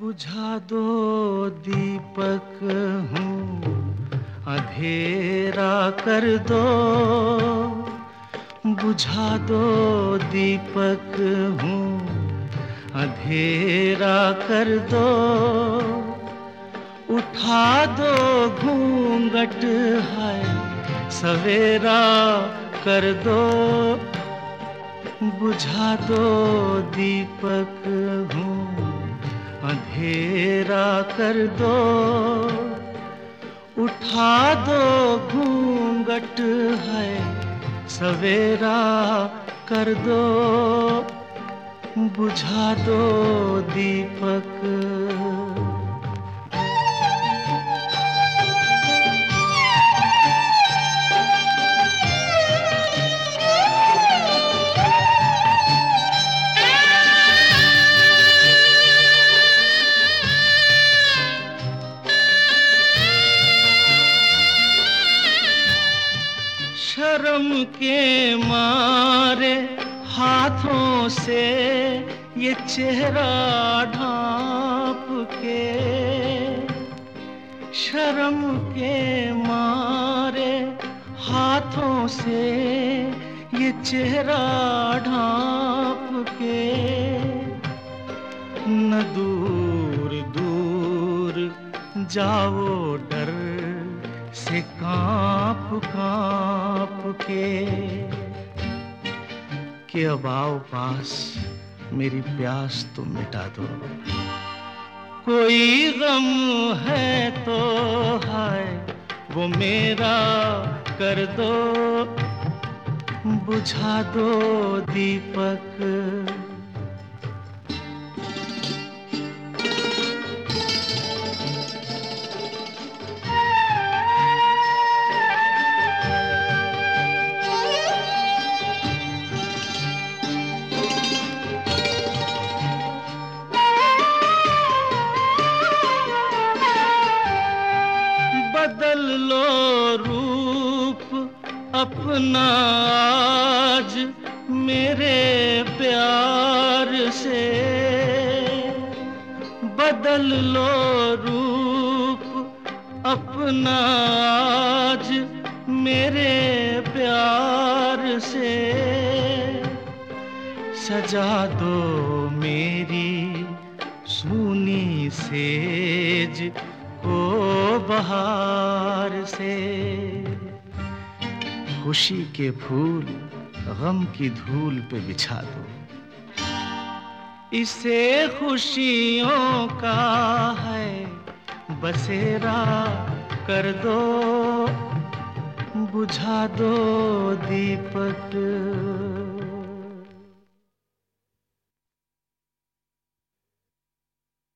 बुझा दो दीपक हूँ, अंधेरा कर दो। बुझा दो दीपक हूँ, अंधेरा कर दो। उठा दो घूंघट है, सवेरा कर दो, बुझा दो दीपक हूँ, अंधेरा कर दो, उठा दो घूंघट है, सवेरा कर दो, बुझा दो दीपक शर्म के मारे हाथों से ये चेहरा ढांप के शर्म के मारे हाथों से ये चेहरा ढांप के न दूर दूर जाओ डर से काँप काँप के, कि अब आओ पास, मेरी प्यास तो मिटा दो। कोई गम है तो है वो मेरा कर दो। बुझा दो दीपक। लो रूप अपना आज मेरे प्यार से। बदल लो रूप अपना आज मेरे प्यार से। सजा दो मेरी, सूनी सेज को। बहार से। खुशी के फूल गम की धूल पे बिछा दो। इसे खुशियों का है, बसेरा कर दो। बुझा दो दीपक।